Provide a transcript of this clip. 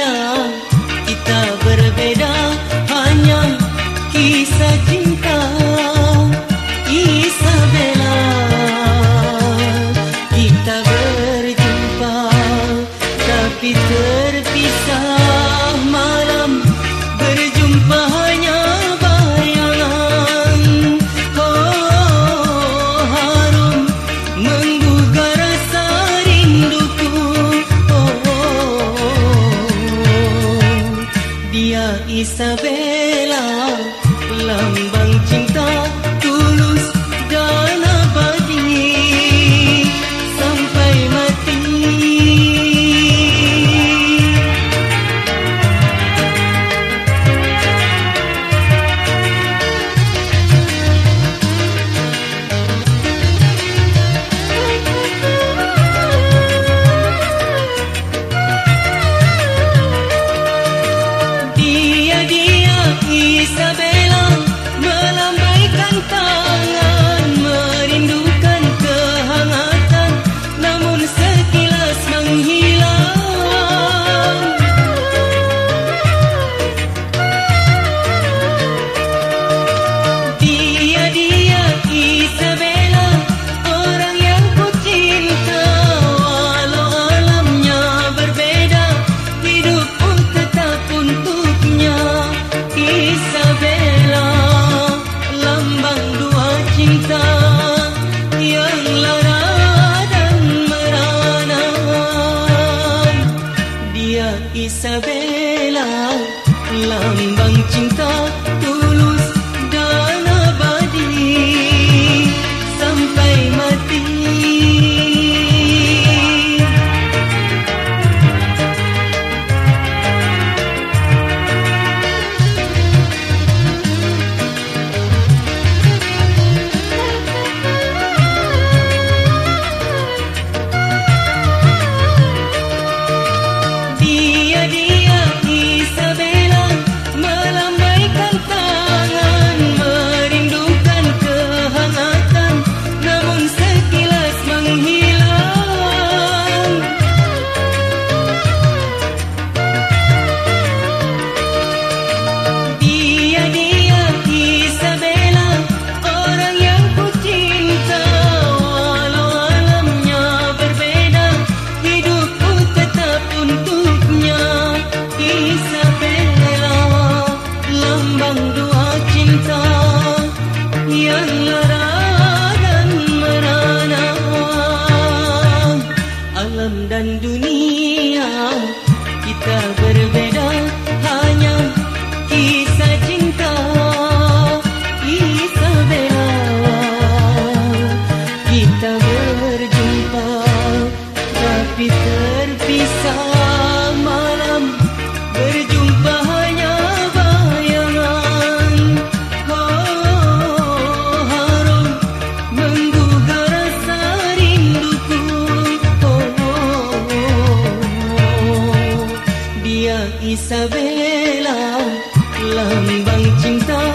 Kita berbeda hanya kisah cinta. về làm làm bằng chính 尽头。con Isabella lambang cinta